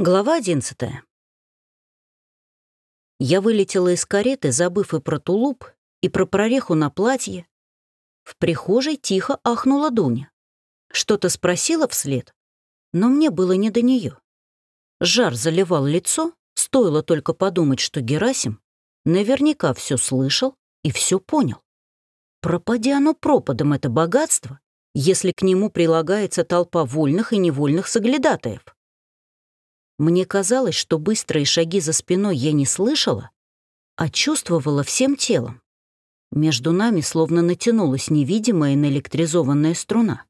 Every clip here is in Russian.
Глава одиннадцатая. Я вылетела из кареты, забыв и про тулуп, и про прореху на платье. В прихожей тихо ахнула Дуня. Что-то спросила вслед, но мне было не до нее. Жар заливал лицо, стоило только подумать, что Герасим наверняка все слышал и все понял. Пропади оно пропадом, это богатство, если к нему прилагается толпа вольных и невольных соглядатаев. Мне казалось, что быстрые шаги за спиной я не слышала, а чувствовала всем телом. Между нами словно натянулась невидимая наэлектризованная струна.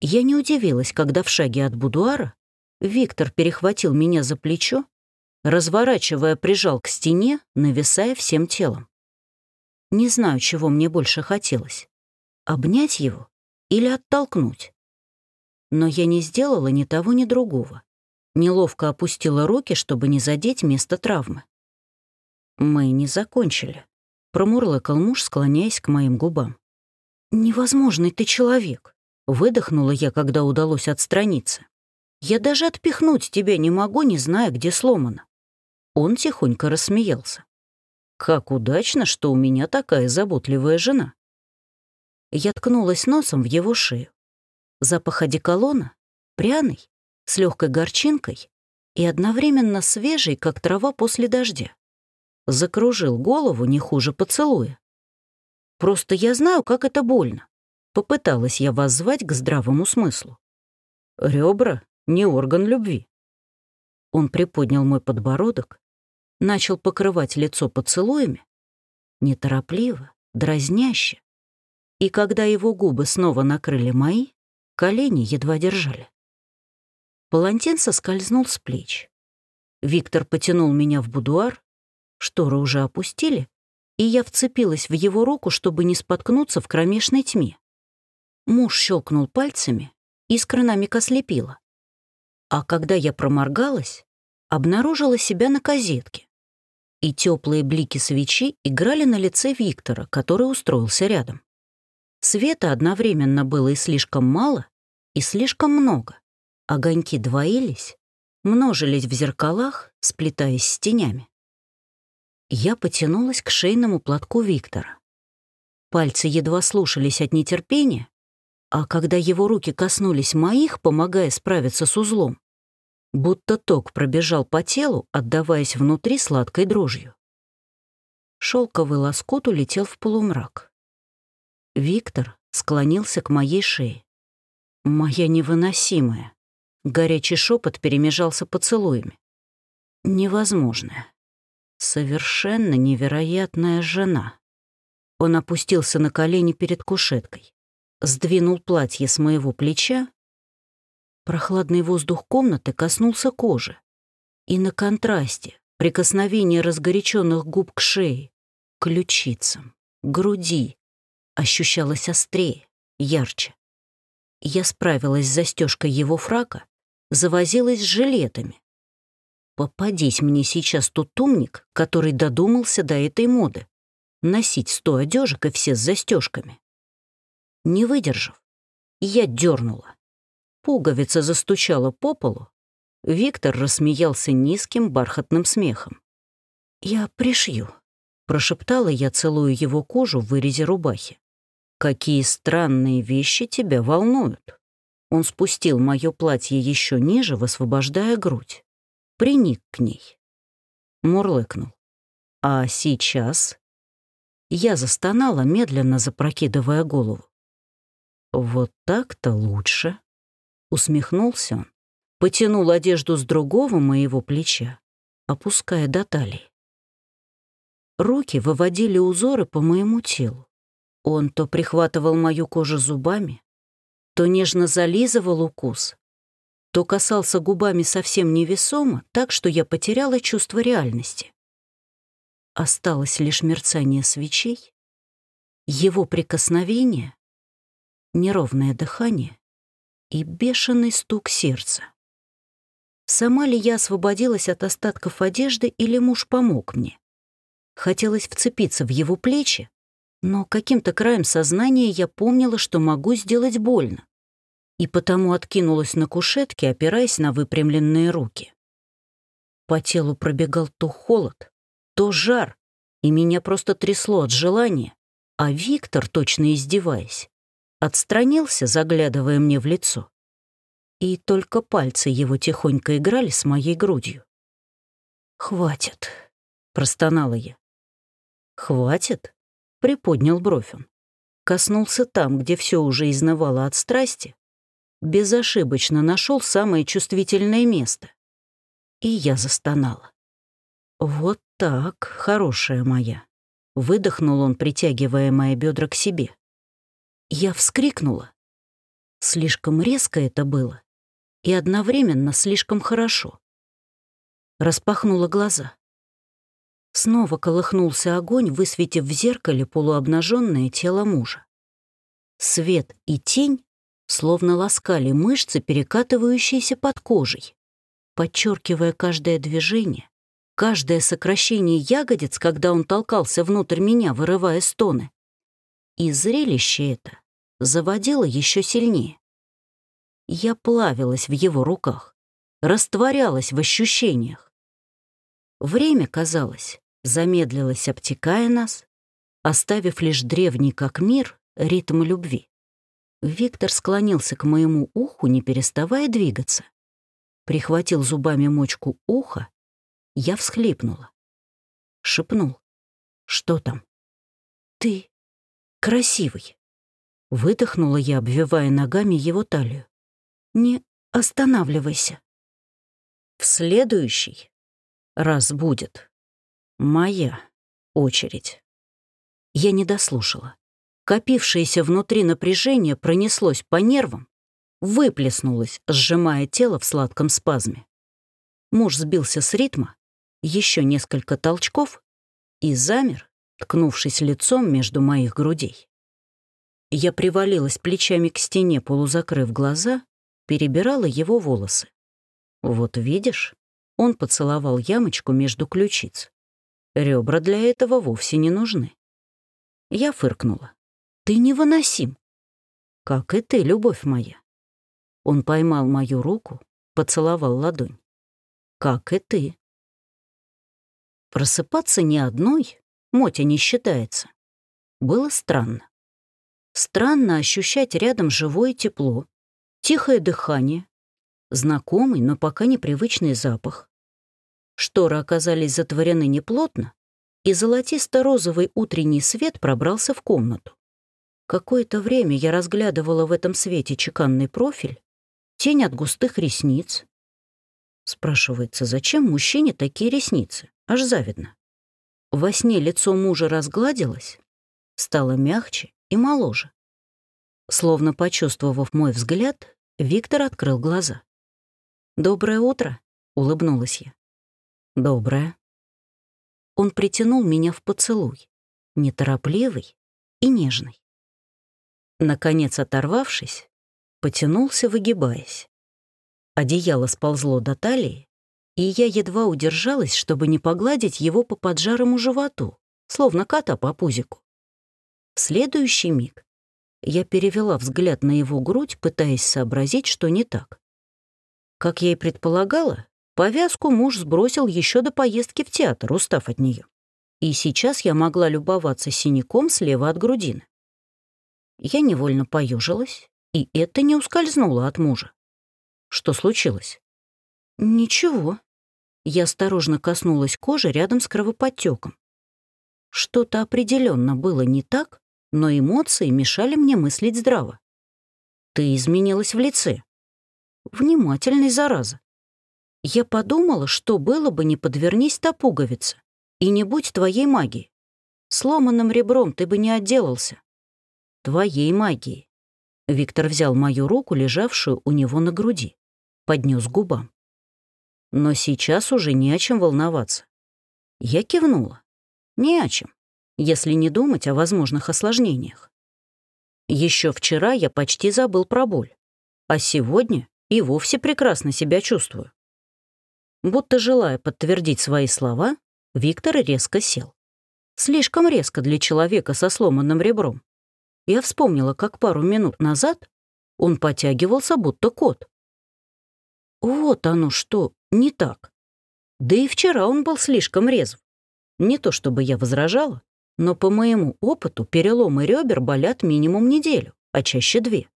Я не удивилась, когда в шаге от будуара Виктор перехватил меня за плечо, разворачивая, прижал к стене, нависая всем телом. Не знаю, чего мне больше хотелось — обнять его или оттолкнуть. Но я не сделала ни того, ни другого неловко опустила руки, чтобы не задеть место травмы. «Мы не закончили», — промурлыкал муж, склоняясь к моим губам. «Невозможный ты человек», — выдохнула я, когда удалось отстраниться. «Я даже отпихнуть тебя не могу, не зная, где сломано». Он тихонько рассмеялся. «Как удачно, что у меня такая заботливая жена». Я ткнулась носом в его шею. Запах одеколона, пряный, с легкой горчинкой и одновременно свежий, как трава после дождя. Закружил голову не хуже поцелуя. Просто я знаю, как это больно. Попыталась я вас звать к здравому смыслу. Ребра — не орган любви. Он приподнял мой подбородок, начал покрывать лицо поцелуями, неторопливо, дразняще. И когда его губы снова накрыли мои, колени едва держали. Палантин соскользнул с плеч. Виктор потянул меня в будуар, шторы уже опустили, и я вцепилась в его руку, чтобы не споткнуться в кромешной тьме. Муж щелкнул пальцами, искра на миг ослепила. А когда я проморгалась, обнаружила себя на козетке. И теплые блики свечи играли на лице Виктора, который устроился рядом. Света одновременно было и слишком мало, и слишком много. Огоньки двоились, множились в зеркалах, сплетаясь с тенями. Я потянулась к шейному платку Виктора. Пальцы едва слушались от нетерпения, а когда его руки коснулись моих, помогая справиться с узлом, будто ток пробежал по телу, отдаваясь внутри сладкой дрожью. Шелковый лоскут улетел в полумрак. Виктор склонился к моей шее. Моя невыносимая, Горячий шепот перемежался поцелуями. Невозможная. Совершенно невероятная жена. Он опустился на колени перед кушеткой, сдвинул платье с моего плеча. Прохладный воздух комнаты коснулся кожи. И на контрасте прикосновение разгоряченных губ к шее, ключицам, груди ощущалось острее, ярче. Я справилась с застежкой его фрака завозилась с жилетами. Попадись мне сейчас тот умник, который додумался до этой моды. Носить сто одежек и все с застежками. Не выдержав, я дернула. Пуговица застучала по полу. Виктор рассмеялся низким бархатным смехом. «Я пришью», — прошептала я, целую его кожу в вырезе рубахи. «Какие странные вещи тебя волнуют?» Он спустил мое платье еще ниже, высвобождая грудь. Приник к ней. Мурлыкнул. А сейчас... Я застонала, медленно запрокидывая голову. «Вот так-то лучше», — усмехнулся он, потянул одежду с другого моего плеча, опуская до талии. Руки выводили узоры по моему телу. Он то прихватывал мою кожу зубами, то нежно зализывал укус, то касался губами совсем невесомо, так что я потеряла чувство реальности. Осталось лишь мерцание свечей, его прикосновение, неровное дыхание и бешеный стук сердца. Сама ли я освободилась от остатков одежды или муж помог мне? Хотелось вцепиться в его плечи, но каким-то краем сознания я помнила, что могу сделать больно и потому откинулась на кушетке, опираясь на выпрямленные руки. По телу пробегал то холод, то жар, и меня просто трясло от желания, а Виктор, точно издеваясь, отстранился, заглядывая мне в лицо. И только пальцы его тихонько играли с моей грудью. «Хватит», — простонала я. «Хватит?» — приподнял бровь он. Коснулся там, где все уже изнывало от страсти, безошибочно нашел самое чувствительное место. И я застонала. «Вот так, хорошая моя», — выдохнул он, притягивая мои бедра к себе. Я вскрикнула. Слишком резко это было и одновременно слишком хорошо. Распахнула глаза. Снова колыхнулся огонь, высветив в зеркале полуобнаженное тело мужа. Свет и тень словно ласкали мышцы, перекатывающиеся под кожей, подчеркивая каждое движение, каждое сокращение ягодиц, когда он толкался внутрь меня, вырывая стоны. И зрелище это заводило еще сильнее. Я плавилась в его руках, растворялась в ощущениях. Время, казалось, замедлилось, обтекая нас, оставив лишь древний как мир ритм любви. Виктор склонился к моему уху, не переставая двигаться. Прихватил зубами мочку уха, я всхлипнула. Шепнул. «Что там?» «Ты красивый!» Выдохнула я, обвивая ногами его талию. «Не останавливайся!» «В следующий раз будет моя очередь». Я не дослушала. Копившееся внутри напряжение пронеслось по нервам, выплеснулось, сжимая тело в сладком спазме. Муж сбился с ритма, еще несколько толчков и замер, ткнувшись лицом между моих грудей. Я привалилась плечами к стене, полузакрыв глаза, перебирала его волосы. «Вот видишь?» Он поцеловал ямочку между ключиц. Ребра для этого вовсе не нужны. Я фыркнула. «Ты невыносим!» «Как и ты, любовь моя!» Он поймал мою руку, поцеловал ладонь. «Как и ты!» Просыпаться ни одной, Мотя не считается. Было странно. Странно ощущать рядом живое тепло, тихое дыхание, знакомый, но пока непривычный запах. Шторы оказались затворены неплотно, и золотисто-розовый утренний свет пробрался в комнату. Какое-то время я разглядывала в этом свете чеканный профиль, тень от густых ресниц. Спрашивается, зачем мужчине такие ресницы? Аж завидно. Во сне лицо мужа разгладилось, стало мягче и моложе. Словно почувствовав мой взгляд, Виктор открыл глаза. «Доброе утро», — улыбнулась я. «Доброе». Он притянул меня в поцелуй, неторопливый и нежный. Наконец, оторвавшись, потянулся, выгибаясь. Одеяло сползло до талии, и я едва удержалась, чтобы не погладить его по поджарому животу, словно кота по пузику. В следующий миг я перевела взгляд на его грудь, пытаясь сообразить, что не так. Как я и предполагала, повязку муж сбросил еще до поездки в театр, устав от нее. И сейчас я могла любоваться синяком слева от грудины. Я невольно поюжилась, и это не ускользнуло от мужа. Что случилось? Ничего. Я осторожно коснулась кожи рядом с кровоподтеком. Что-то определенно было не так, но эмоции мешали мне мыслить здраво. Ты изменилась в лице. Внимательный, зараза. Я подумала, что было бы, не подвернись та пуговица, и не будь твоей магии. Сломанным ребром ты бы не отделался. Твоей магии. Виктор взял мою руку, лежавшую у него на груди, поднес губам. Но сейчас уже не о чем волноваться. Я кивнула. Не о чем если не думать о возможных осложнениях. Еще вчера я почти забыл про боль, а сегодня и вовсе прекрасно себя чувствую. Будто желая подтвердить свои слова, Виктор резко сел. Слишком резко для человека со сломанным ребром. Я вспомнила, как пару минут назад он потягивался, будто кот. Вот оно что, не так. Да и вчера он был слишком резв. Не то чтобы я возражала, но по моему опыту переломы ребер болят минимум неделю, а чаще две.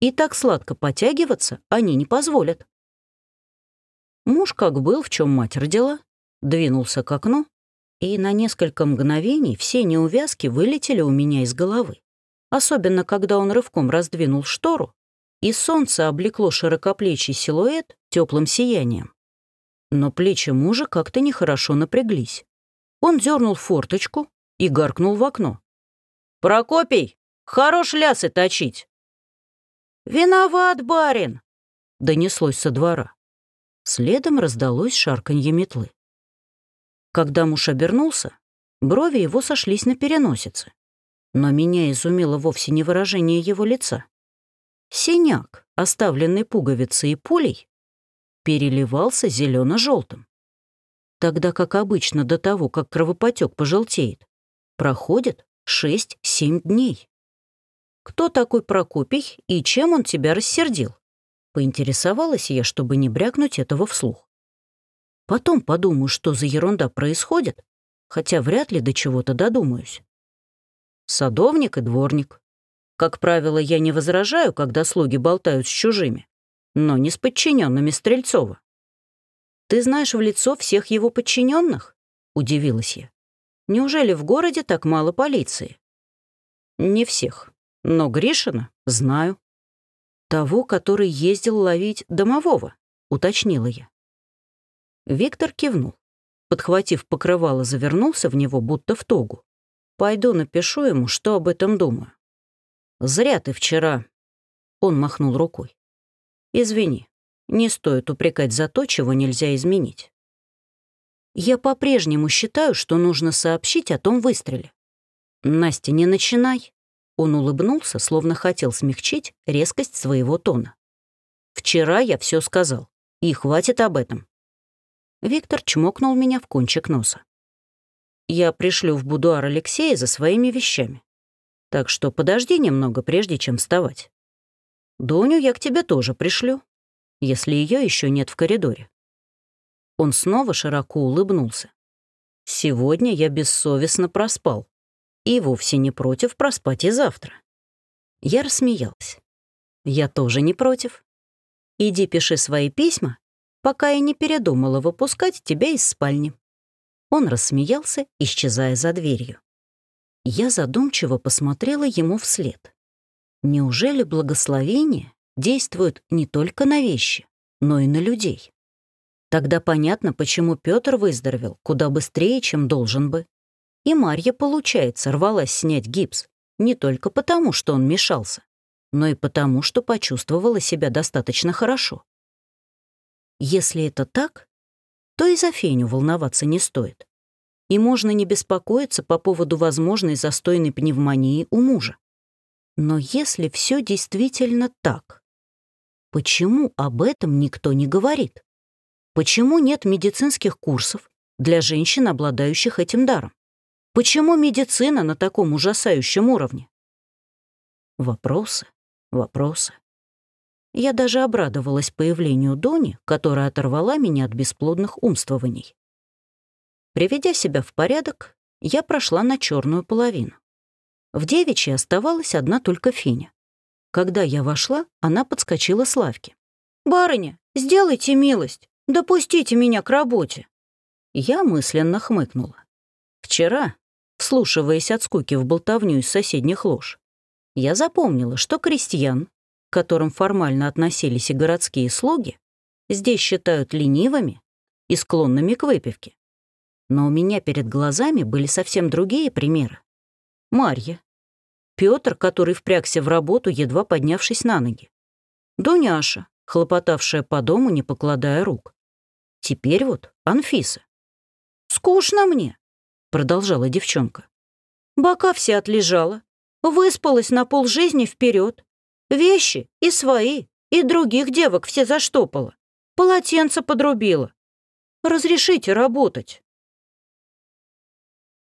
И так сладко потягиваться они не позволят. Муж как был, в чем мать родила, двинулся к окну, и на несколько мгновений все неувязки вылетели у меня из головы. Особенно, когда он рывком раздвинул штору, и солнце облекло широкоплечий силуэт теплым сиянием. Но плечи мужа как-то нехорошо напряглись. Он дернул форточку и гаркнул в окно. «Прокопий, хорош лясы точить!» «Виноват, барин!» — донеслось со двора. Следом раздалось шарканье метлы. Когда муж обернулся, брови его сошлись на переносице. Но меня изумило вовсе не выражение его лица. Синяк, оставленный пуговицей и пулей, переливался зелено желтым Тогда как обычно до того, как кровопотек пожелтеет, проходит 6-7 дней. «Кто такой Прокопий и чем он тебя рассердил?» Поинтересовалась я, чтобы не брякнуть этого вслух. Потом подумаю, что за ерунда происходит, хотя вряд ли до чего-то додумаюсь. Садовник и дворник. Как правило, я не возражаю, когда слуги болтают с чужими, но не с подчиненными Стрельцова. «Ты знаешь в лицо всех его подчиненных? удивилась я. «Неужели в городе так мало полиции?» «Не всех, но Гришина знаю». «Того, который ездил ловить домового», — уточнила я. Виктор кивнул. Подхватив покрывало, завернулся в него, будто в тогу. «Пойду напишу ему, что об этом думаю». «Зря ты вчера...» Он махнул рукой. «Извини, не стоит упрекать за то, чего нельзя изменить. Я по-прежнему считаю, что нужно сообщить о том выстреле. Настя, не начинай. Он улыбнулся, словно хотел смягчить резкость своего тона. Вчера я все сказал, и хватит об этом. Виктор чмокнул меня в кончик носа. «Я пришлю в будуар Алексея за своими вещами. Так что подожди немного, прежде чем вставать. Доню я к тебе тоже пришлю, если ее еще нет в коридоре». Он снова широко улыбнулся. «Сегодня я бессовестно проспал. И вовсе не против проспать и завтра». Я рассмеялась. «Я тоже не против. Иди пиши свои письма пока я не передумала выпускать тебя из спальни». Он рассмеялся, исчезая за дверью. Я задумчиво посмотрела ему вслед. Неужели благословение действует не только на вещи, но и на людей? Тогда понятно, почему Петр выздоровел куда быстрее, чем должен бы. И Марья, получается, рвалась снять гипс не только потому, что он мешался, но и потому, что почувствовала себя достаточно хорошо. Если это так, то и за Феню волноваться не стоит. И можно не беспокоиться по поводу возможной застойной пневмонии у мужа. Но если все действительно так, почему об этом никто не говорит? Почему нет медицинских курсов для женщин, обладающих этим даром? Почему медицина на таком ужасающем уровне? Вопросы, вопросы. Я даже обрадовалась появлению Дони, которая оторвала меня от бесплодных умствований. Приведя себя в порядок, я прошла на черную половину. В девичьей оставалась одна только Финя. Когда я вошла, она подскочила с лавки. «Барыня, сделайте милость, допустите меня к работе». Я мысленно хмыкнула. Вчера, вслушиваясь от скуки в болтовню из соседних лож, я запомнила, что крестьян, которым формально относились и городские слуги, здесь считают ленивыми и склонными к выпивке. Но у меня перед глазами были совсем другие примеры. Марья. Пётр, который впрягся в работу, едва поднявшись на ноги. Дуняша, хлопотавшая по дому, не покладая рук. Теперь вот Анфиса. «Скучно мне», — продолжала девчонка. «Бока все отлежала, выспалась на полжизни вперед, Вещи и свои, и других девок все заштопала. Полотенце подрубила. Разрешите работать.